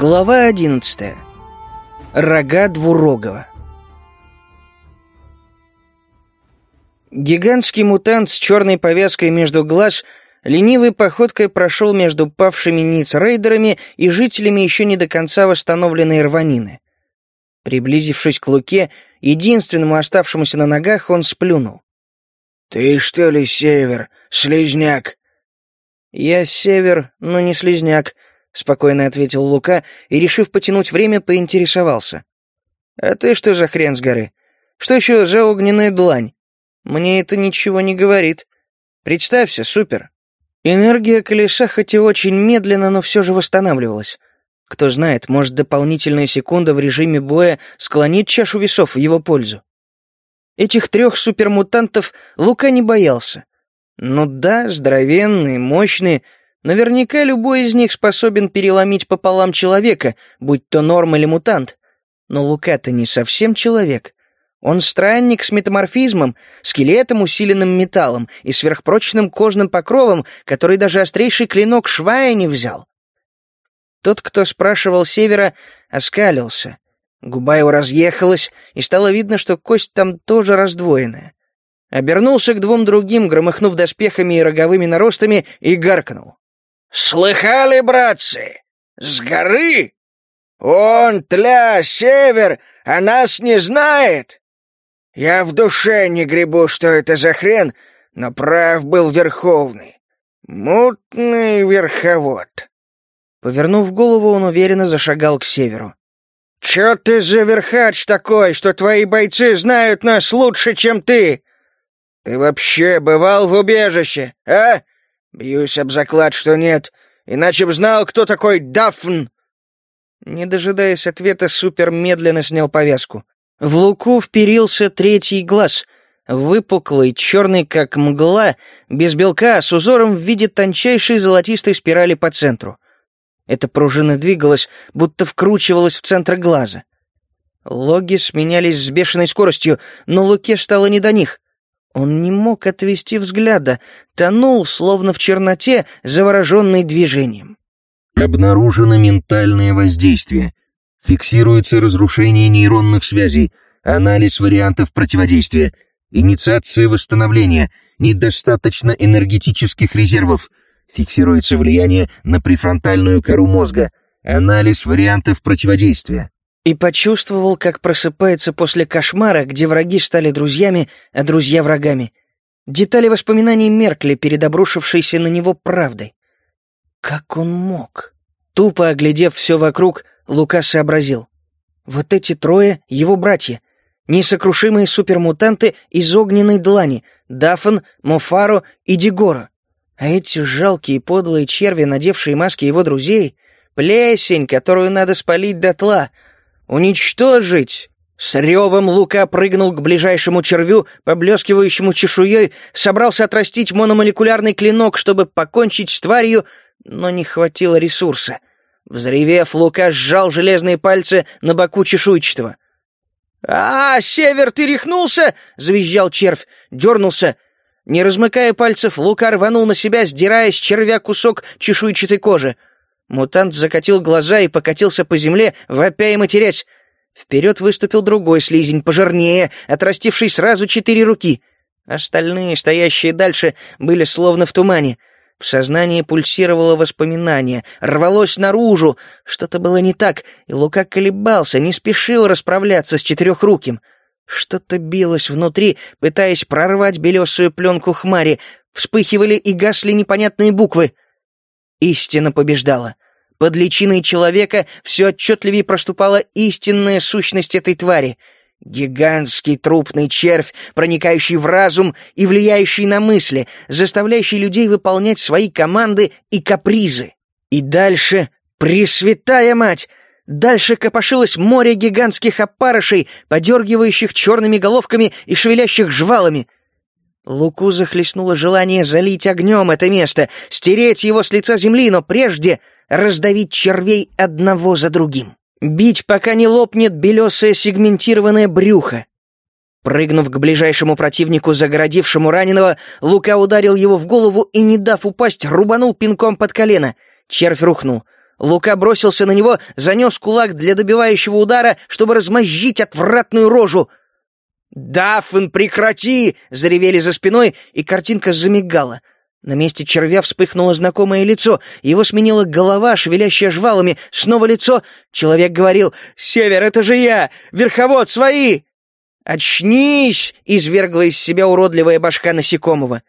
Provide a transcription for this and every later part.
Глава одиннадцатая. Рога двурогого. Гигантский мутант с черной повязкой между глаз ленивой походкой прошел между павшими ниц-рейдерами и жителями еще не до конца восстановленной рванины. Приблизившись к Луке, единственному оставшемуся на ногах, он сплюнул. «Ты что ли север, слизняк?» «Я север, но не слизняк», — спокойно ответил Лука и, решив потянуть время, поинтересовался. «А ты что за хрен с горы? Что еще за огненная длань? Мне это ничего не говорит. Представься, супер». Энергия колеса хоть и очень медленно, но все же восстанавливалась. Кто знает, может, дополнительная секунда в режиме боя склонит чашу весов в его пользу. Этих трех супермутантов Лука не боялся. Ну да, здоровенные, мощные, Наверняка любой из них способен переломить пополам человека, будь то норм или мутант. Но Лука-то не совсем человек. Он странник с метаморфизмом, скелетом, усиленным металлом и сверхпрочным кожным покровом, который даже острейший клинок Швая не взял. Тот, кто спрашивал Севера, оскалился. Губа его разъехалась, и стало видно, что кость там тоже раздвоенная. Обернулся к двум другим, громыхнув доспехами и роговыми наростами, и гаркнул. «Слыхали, братцы? С горы? Он, тля, север, а нас не знает. Я в душе не гребу, что это за хрен, но прав был Верховный. Мутный верховод». Повернув голову, он уверенно зашагал к северу. «Чё ты за верхач такой, что твои бойцы знают нас лучше, чем ты? Ты вообще бывал в убежище, а?» «Бьюсь об заклад, что нет, иначе б знал, кто такой Дафн!» Не дожидаясь ответа, Супер медленно снял повязку. В луку вперился третий глаз, выпуклый, черный, как мгла, без белка, с узором в виде тончайшей золотистой спирали по центру. Эта пружина двигалась, будто вкручивалась в центр глаза. Логи сменялись с бешеной скоростью, но Луке стало не до них. Он не мог отвести взгляда, тонул, словно в черноте, завороженный движением. Обнаружено ментальное воздействие. Фиксируется разрушение нейронных связей, анализ вариантов противодействия, инициация восстановления, недостаточно энергетических резервов, фиксируется влияние на префронтальную кору мозга, анализ вариантов противодействия и почувствовал, как просыпается после кошмара, где враги стали друзьями, а друзья врагами. Детали воспоминаний меркли перед обрушившейся на него правдой. Как он мог? Тупо оглядев все вокруг, Лука сообразил. Вот эти трое — его братья. Несокрушимые супермутанты из огненной длани — Дафан, Мофаро и Дигора. А эти жалкие подлые черви, надевшие маски его друзей — плесень, которую надо спалить дотла — «Уничтожить!» С ревом Лука прыгнул к ближайшему червю, поблескивающему чешуей, собрался отрастить мономолекулярный клинок, чтобы покончить с тварью, но не хватило ресурса. Взревев, Лука сжал железные пальцы на боку чешуйчатого. «А, Север, ты рехнулся?» — завизжал червь, дернулся. Не размыкая пальцев, Лука рванул на себя, сдирая с червя кусок чешуйчатой кожи. Мутант закатил глаза и покатился по земле, вопя и матерясь. Вперед выступил другой слизень, пожирнее, отрастивший сразу четыре руки. Остальные, стоящие дальше, были словно в тумане. В сознании пульсировало воспоминание, рвалось наружу. Что-то было не так, и Лука колебался, не спешил расправляться с четырехруким. Что-то билось внутри, пытаясь прорвать белесую пленку хмари. Вспыхивали и гасли непонятные буквы — Истина побеждала. Под личиной человека все отчетливее проступала истинная сущность этой твари. Гигантский трупный червь, проникающий в разум и влияющий на мысли, заставляющий людей выполнять свои команды и капризы. И дальше, Пресвятая мать! Дальше копошилось море гигантских опарышей, подергивающих черными головками и шевелящих жвалами — Луку захлестнуло желание залить огнем это место, стереть его с лица земли, но прежде раздавить червей одного за другим. Бить, пока не лопнет белесое сегментированное брюхо. Прыгнув к ближайшему противнику, загородившему раненого, Лука ударил его в голову и, не дав упасть, рубанул пинком под колено. Червь рухнул. Лука бросился на него, занес кулак для добивающего удара, чтобы размозжить отвратную рожу. «Даффен, прекрати!» — заревели за спиной, и картинка замигала. На месте червя вспыхнуло знакомое лицо, его сменила голова, шевелящая жвалами, снова лицо. Человек говорил «Север, это же я! Верховод, свои!» «Очнись!» — извергла из себя уродливая башка насекомого.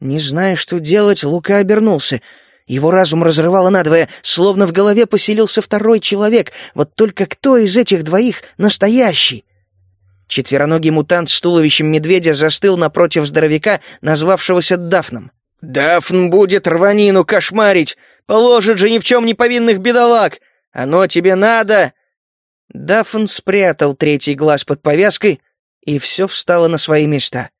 Не зная, что делать, Лука обернулся. Его разум разрывало надвое, словно в голове поселился второй человек. Вот только кто из этих двоих настоящий? Четвероногий мутант с туловищем медведя застыл напротив здоровяка, назвавшегося Дафном. «Дафн будет рванину кошмарить! Положит же ни в чем не повинных бедолаг! Оно тебе надо!» Дафн спрятал третий глаз под повязкой, и все встало на свои места.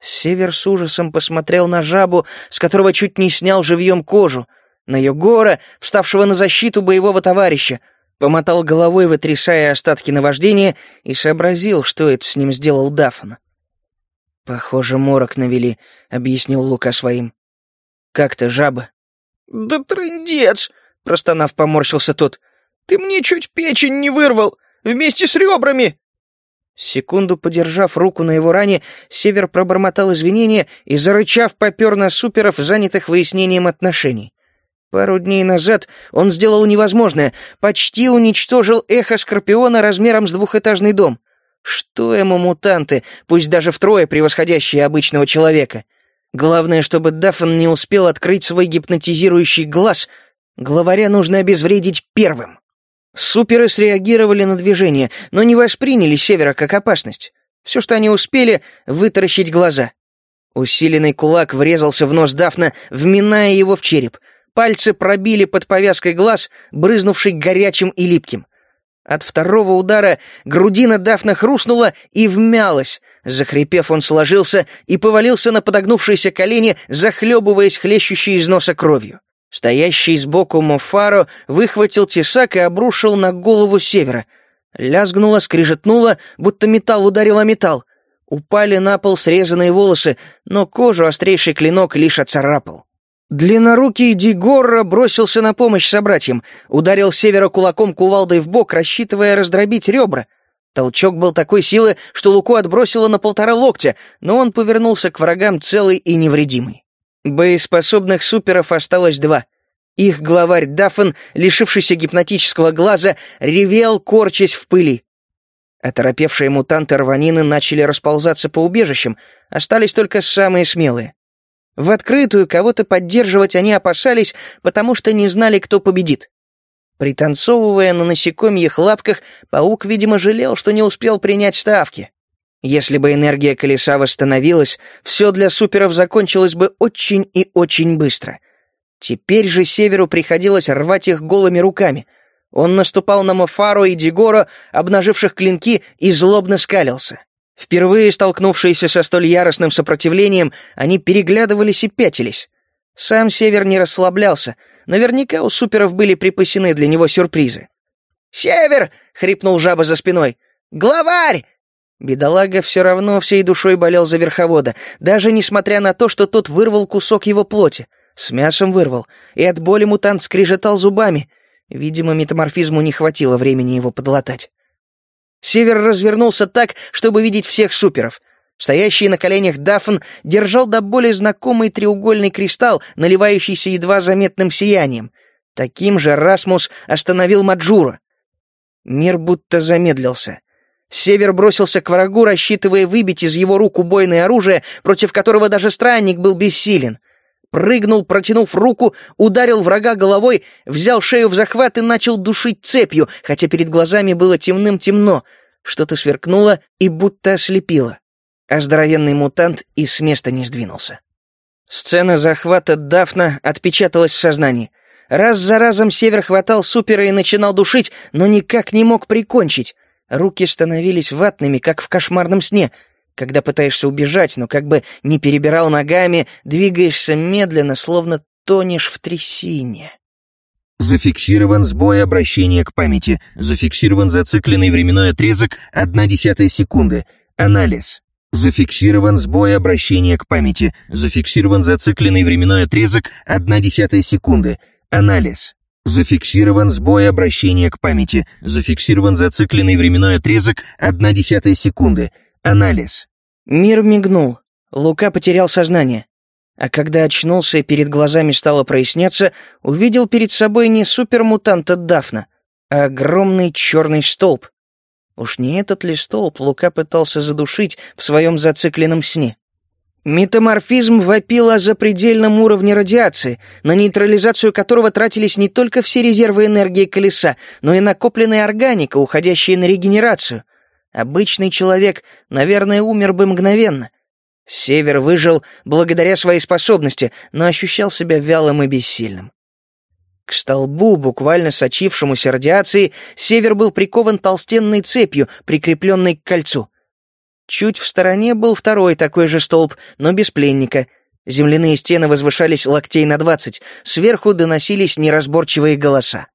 Север с ужасом посмотрел на жабу, с которого чуть не снял живьем кожу, на Егора, вставшего на защиту боевого товарища, помотал головой, вытрясая остатки наваждения, и сообразил, что это с ним сделал Дафн. «Похоже, морок навели», — объяснил Лука своим. «Как ты, жаба?» «Да трындец!» — простонав, поморщился тот. «Ты мне чуть печень не вырвал, вместе с ребрами!» Секунду подержав руку на его ране, Север пробормотал извинения и, зарычав, попер на суперов, занятых выяснением отношений. Пару дней назад он сделал невозможное, почти уничтожил эхо Скорпиона размером с двухэтажный дом. Что ему мутанты, пусть даже втрое превосходящие обычного человека? Главное, чтобы Даффн не успел открыть свой гипнотизирующий глаз. Главаря нужно обезвредить первым. Суперы среагировали на движение, но не восприняли Севера как опасность. Все, что они успели, вытаращить глаза. Усиленный кулак врезался в нос Дафна, вминая его в череп. Пальцы пробили под повязкой глаз, брызнувший горячим и липким. От второго удара грудина Дафна хрустнула и вмялась. Захрипев, он сложился и повалился на подогнувшиеся колени, захлебываясь хлещущей из носа кровью. Стоящий сбоку Мофаро выхватил тесак и обрушил на голову севера. Лязгнуло, скрижетнуло, будто металл ударил о металл. Упали на пол срезанные волосы, но кожу острейший клинок лишь оцарапал. Длиннорукий Дигорра бросился на помощь собратьям, ударил севера кулаком кувалдой в бок, рассчитывая раздробить ребра. Толчок был такой силы, что Луку отбросило на полтора локтя, но он повернулся к врагам целый и невредимый. Боеспособных суперов осталось два. Их главарь Даффен, лишившийся гипнотического глаза, ревел, корчась в пыли. Оторопевшие мутанты рванины начали расползаться по убежищам, остались только самые смелые. В открытую кого-то поддерживать они опасались, потому что не знали, кто победит. Пританцовывая на насекомьих лапках, паук, видимо, жалел, что не успел принять ставки. Если бы энергия колеса восстановилась, все для суперов закончилось бы очень и очень быстро. Теперь же Северу приходилось рвать их голыми руками. Он наступал на Мофару и Дигора, обнаживших клинки, и злобно скалился. Впервые столкнувшиеся со столь яростным сопротивлением, они переглядывались и пятились. Сам Север не расслаблялся. Наверняка у суперов были припасены для него сюрпризы. «Север!» — хрипнул жаба за спиной. «Главарь! Бедолага все равно всей душой болел за верховода, даже несмотря на то, что тот вырвал кусок его плоти. С мясом вырвал, и от боли мутант скрежетал зубами. Видимо, метаморфизму не хватило времени его подлатать. Север развернулся так, чтобы видеть всех суперов. Стоящий на коленях Дафн держал до боли знакомый треугольный кристалл, наливающийся едва заметным сиянием. Таким же Расмус остановил Маджура. Мир будто замедлился — Север бросился к врагу, рассчитывая выбить из его рук убойное оружие, против которого даже странник был бессилен. Прыгнул, протянув руку, ударил врага головой, взял шею в захват и начал душить цепью, хотя перед глазами было темным-темно. Что-то сверкнуло и будто ослепило. А здоровенный мутант и с места не сдвинулся. Сцена захвата Дафна отпечаталась в сознании. Раз за разом Север хватал супера и начинал душить, но никак не мог прикончить. Руки становились ватными, как в кошмарном сне. Когда пытаешься убежать, но как бы не перебирал ногами, двигаешься медленно, словно тонешь в трясине. Зафиксирован сбой обращения к памяти. Зафиксирован зацикленный временной отрезок одна десятая секунды. Анализ. Зафиксирован сбой обращения к памяти. Зафиксирован зацикленный временной отрезок одна десятая секунды. Анализ. Зафиксирован сбой обращения к памяти. Зафиксирован зацикленный временной отрезок 1 десятая секунды. Анализ. Мир мигнул. Лука потерял сознание. А когда очнулся и перед глазами стало проясняться, увидел перед собой не супермутанта Дафна, а огромный черный столб. Уж не этот ли столб Лука пытался задушить в своем зацикленном сне? Метаморфизм вопил о запредельном уровне радиации, на нейтрализацию которого тратились не только все резервы энергии колеса, но и накопленная органика, уходящая на регенерацию. Обычный человек, наверное, умер бы мгновенно. Север выжил благодаря своей способности, но ощущал себя вялым и бессильным. К столбу, буквально сочившемуся радиацией, Север был прикован толстенной цепью, прикрепленной к кольцу. Чуть в стороне был второй такой же столб, но без пленника. Земляные стены возвышались локтей на двадцать, сверху доносились неразборчивые голоса.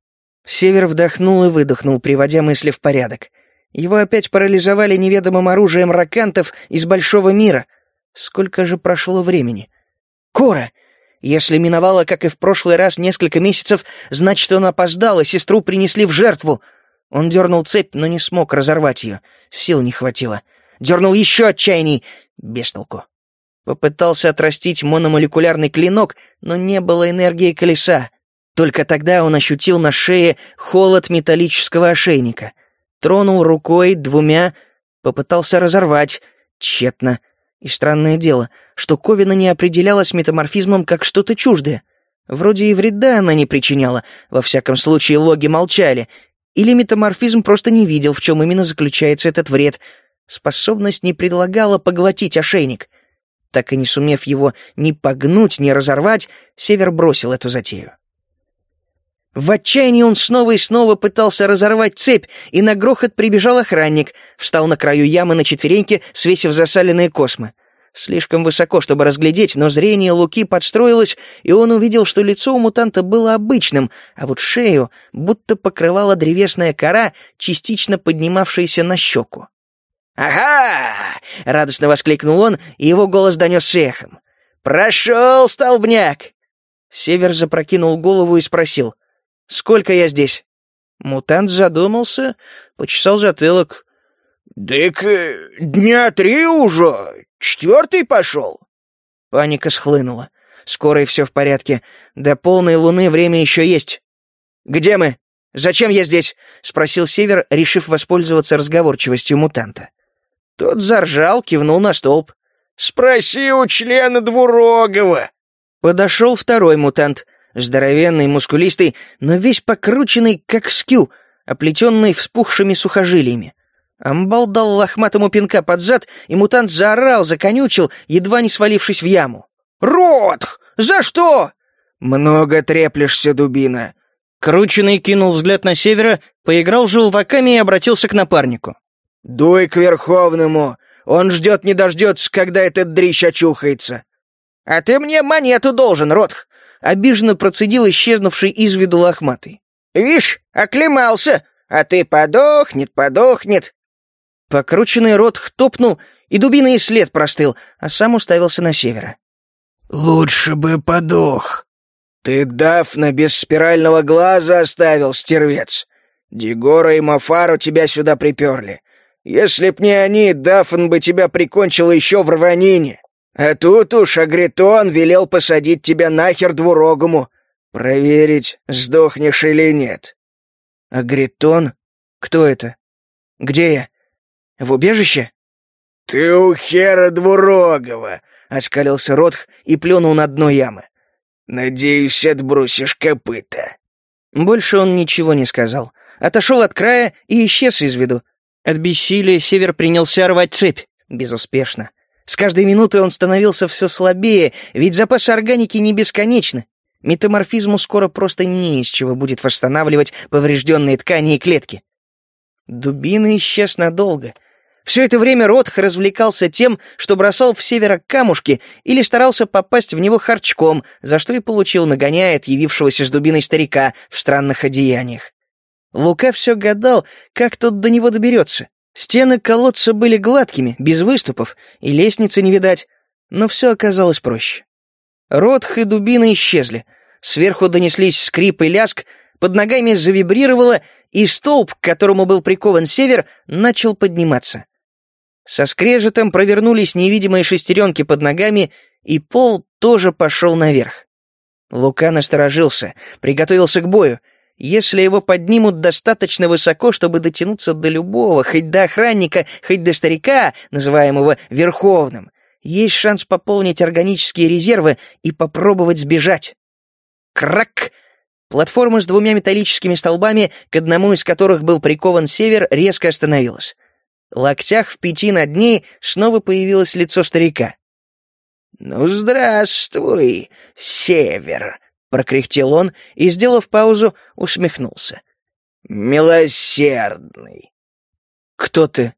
Север вдохнул и выдохнул, приводя мысли в порядок. Его опять парализовали неведомым оружием ракантов из большого мира. Сколько же прошло времени? Кора! Если миновало, как и в прошлый раз, несколько месяцев, значит, он опоздал, и сестру принесли в жертву. Он дернул цепь, но не смог разорвать ее. Сил не хватило. — Дернул еще отчаянней. Без толку. Попытался отрастить мономолекулярный клинок, но не было энергии колеса. Только тогда он ощутил на шее холод металлического ошейника. Тронул рукой двумя, попытался разорвать. Тщетно. И странное дело, что Ковина не определялась метаморфизмом как что-то чуждое. Вроде и вреда она не причиняла, во всяком случае логи молчали. Или метаморфизм просто не видел, в чем именно заключается этот вред — Способность не предлагала поглотить ошейник. Так и не сумев его ни погнуть, ни разорвать, Север бросил эту затею. В отчаянии он снова и снова пытался разорвать цепь, и на грохот прибежал охранник, встал на краю ямы на четвереньке, свесив засаленные космы. Слишком высоко, чтобы разглядеть, но зрение Луки подстроилось, и он увидел, что лицо у мутанта было обычным, а вот шею будто покрывала древесная кора, частично поднимавшаяся на щеку. «Ага!» — радостно воскликнул он, и его голос донесся эхом. «Прошел, столбняк!» Север запрокинул голову и спросил. «Сколько я здесь?» Мутант задумался, почесал затылок. «Дык, э, дня три уже, четвертый пошел». Паника схлынула. Скоро и все в порядке. До полной луны время еще есть. «Где мы? Зачем я здесь?» — спросил Север, решив воспользоваться разговорчивостью мутанта. Тот заржал, кивнул на столб. «Спроси у члена Двурогова!» Подошел второй мутант, здоровенный, мускулистый, но весь покрученный, как скю, оплетенный вспухшими сухожилиями. Амбал дал лохматому пинка под зад, и мутант заорал, законючил, едва не свалившись в яму. «Ротх! За что?» «Много треплешься, дубина!» Крученый кинул взгляд на севера, поиграл желваками и обратился к напарнику. «Дуй к Верховному! Он ждет не дождется, когда этот дрищ очухается!» «А ты мне монету должен, Ротх!» — обиженно процедил исчезнувший из виду лохматый. «Вишь, оклемался, а ты подохнет, подохнет!» Покрученный Ротх топнул, и дубиный след простыл, а сам уставился на севера. «Лучше бы подох. Ты Дафна без спирального глаза оставил, стервец. Дегора и Мафару тебя сюда приперли. Если б не они, Дафн бы тебя прикончил еще в рванине. А тут уж Агритон велел посадить тебя нахер двурогому. Проверить, сдохнешь или нет. Агритон? Кто это? Где я? В убежище? Ты у хера двурогого, оскалился Ротх и плюнул на дно ямы. Надеюсь, отбросишь копыта. Больше он ничего не сказал. Отошел от края и исчез из виду, от бессилия Север принялся рвать цепь. Безуспешно. С каждой минутой он становился все слабее, ведь запасы органики не бесконечны. Метаморфизму скоро просто не из чего будет восстанавливать поврежденные ткани и клетки. Дубина исчез надолго. Все это время Ротх развлекался тем, что бросал в севера камушки или старался попасть в него харчком, за что и получил нагоняя от явившегося с дубиной старика в странных одеяниях. Лука все гадал, как тот до него доберется. Стены колодца были гладкими, без выступов, и лестницы не видать, но все оказалось проще. Ротх и дубины исчезли. Сверху донеслись скрип и ляск, под ногами завибрировало, и столб, к которому был прикован север, начал подниматься. Со скрежетом провернулись невидимые шестеренки под ногами, и пол тоже пошел наверх. Лука насторожился, приготовился к бою. Если его поднимут достаточно высоко, чтобы дотянуться до любого, хоть до охранника, хоть до старика, называемого Верховным, есть шанс пополнить органические резервы и попробовать сбежать. Крак! Платформа с двумя металлическими столбами, к одному из которых был прикован север, резко остановилась. В локтях в пяти над ней снова появилось лицо старика. «Ну, здравствуй, север!» — прокряхтел он и, сделав паузу, усмехнулся. «Милосердный!» «Кто ты?»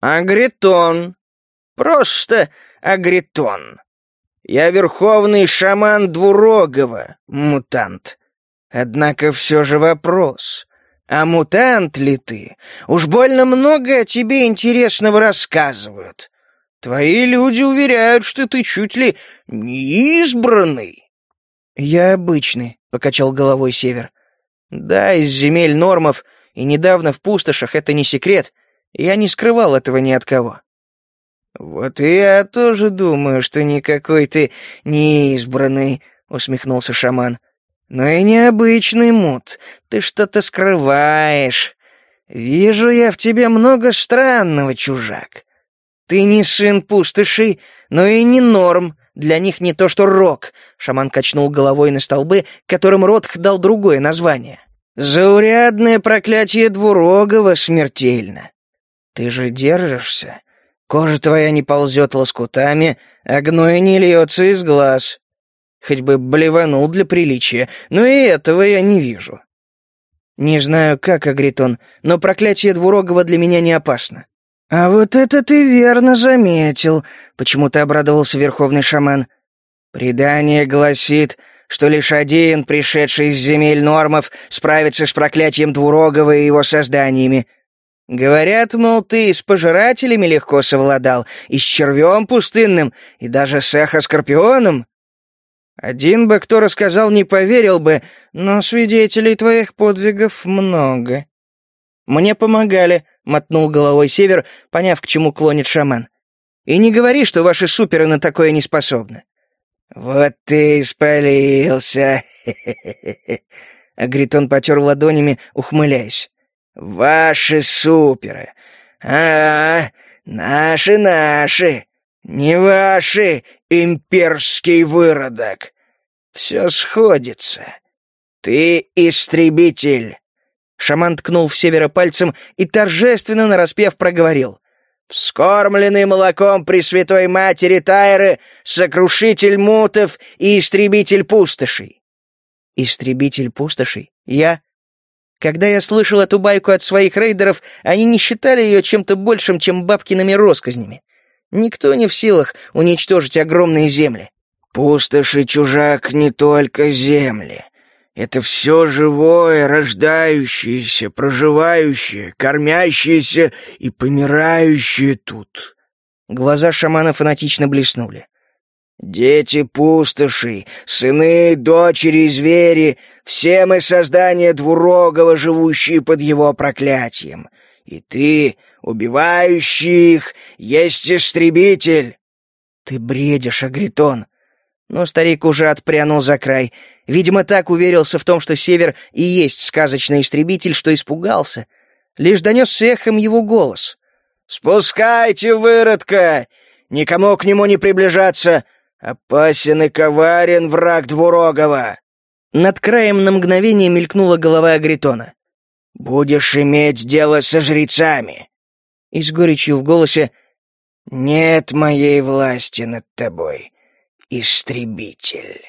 «Агритон. Просто Агритон. Я верховный шаман Двурогова, мутант. Однако все же вопрос, а мутант ли ты? Уж больно много о тебе интересного рассказывают. Твои люди уверяют, что ты чуть ли не избранный. Я обычный, покачал головой Север. Да, из земель нормов и недавно в пустошах это не секрет. Я не скрывал этого ни от кого. Вот я тоже думаю, что никакой ты не избранный, усмехнулся шаман. Но и необычный мут. Ты что-то скрываешь. Вижу я в тебе много странного, чужак. Ты не сын пустошей, но и не норм. Для них не то что рок. Шаман качнул головой на столбы, которым Ротх дал другое название. Заурядное проклятие двурогого смертельно. Ты же держишься. Кожа твоя не ползет лоскутами, а гной не льется из глаз. Хоть бы блеванул для приличия, но и этого я не вижу. Не знаю, как, Агритон, но проклятие двурогого для меня не опасно. «А вот это ты верно заметил», — почему-то обрадовался верховный шаман. «Предание гласит, что лишь один, пришедший из земель нормов, справится с проклятием Двурогова и его созданиями. Говорят, мол, ты с пожирателями легко совладал, и с червем пустынным, и даже с эхоскорпионом. Один бы, кто рассказал, не поверил бы, но свидетелей твоих подвигов много». «Мне помогали», — мотнул головой Север, поняв, к чему клонит шаман. «И не говори, что ваши суперы на такое не способны». «Вот ты испалился!» Агритон потер ладонями, ухмыляясь. «Ваши суперы! А, -а наши-наши! Не ваши, имперский выродок! Все сходится. Ты истребитель, Шаман ткнул в севера пальцем и торжественно нараспев проговорил. «Вскормленный молоком Пресвятой Матери Тайры, сокрушитель мутов и истребитель пустошей». «Истребитель пустошей? Я?» Когда я слышал эту байку от своих рейдеров, они не считали ее чем-то большим, чем бабкиными росказнями. Никто не в силах уничтожить огромные земли. «Пустоши, чужак, не только земли. Это все живое, рождающееся, проживающее, кормящееся и помирающее тут. Глаза шамана фанатично блеснули. Дети пустоши, сыны, дочери звери — все мы создания двурогого, живущие под его проклятием. И ты, убивающий их, есть истребитель. Ты бредишь, Агритон. Но старик уже отпрянул за край. Видимо, так уверился в том, что Север и есть сказочный истребитель, что испугался. Лишь донесся эхом его голос. «Спускайте выродка! Никому к нему не приближаться! Опасен и коварен враг двурогого!» Над краем на мгновение мелькнула голова Агритона. «Будешь иметь дело со жрецами!» И с горечью в голосе «Нет моей власти над тобой истребитель.